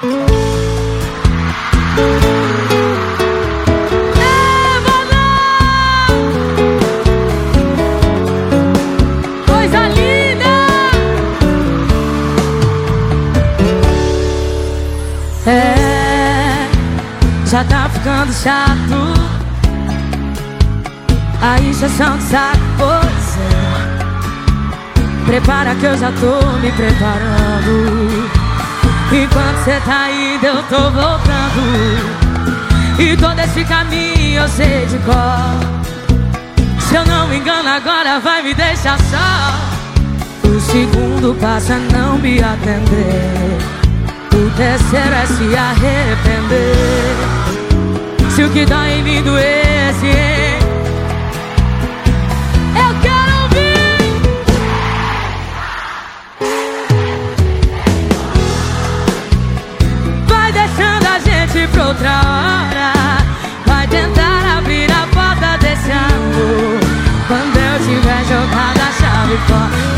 É, já tá ficando chato. A injeção de saco, pois é. Prepara que eu já tô me preparando Enquanto cê tá indo eu tô voltando. E todo esse caminho eu sei de cor. Se eu não me engano agora vai me deixar só. O segundo passa não me atender. O terceiro é se arrepender. Se o que dói em mim doesse outra hora. Vai tentar abrir a porta desse amor. Quando eu tiver jogado a chave fora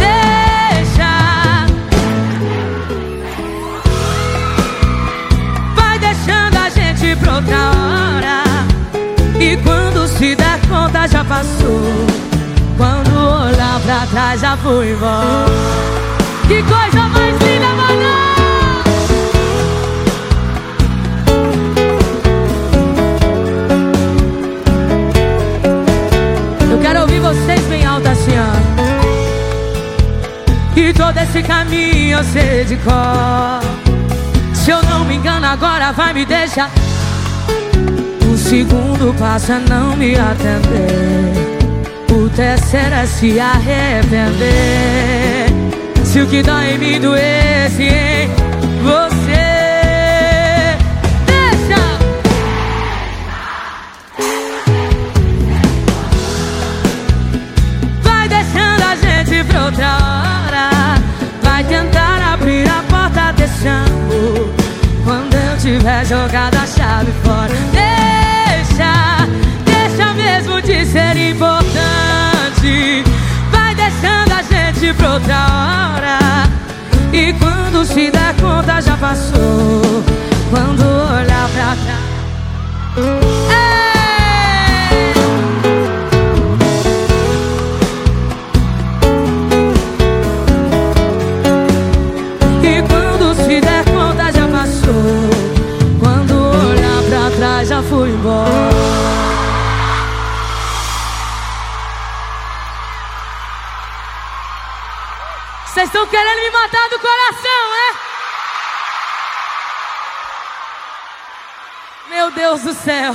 E quando se der conta já passou. Quando olhar pra trás já foi embora. Que coisa mais E todo esse caminho eu sei de cor. Se eu não me engano agora vai me deixar. Segundo passa a não me atender. O terceiro é se arrepender. Se o que dói em mim doesse em tiver jogado a chave fora. Ser importante. Vai deixando a gente pra outra hora. E quando se der conta já passou fui embora Vocês estão querendo me matar do coração, é? Meu Deus do céu.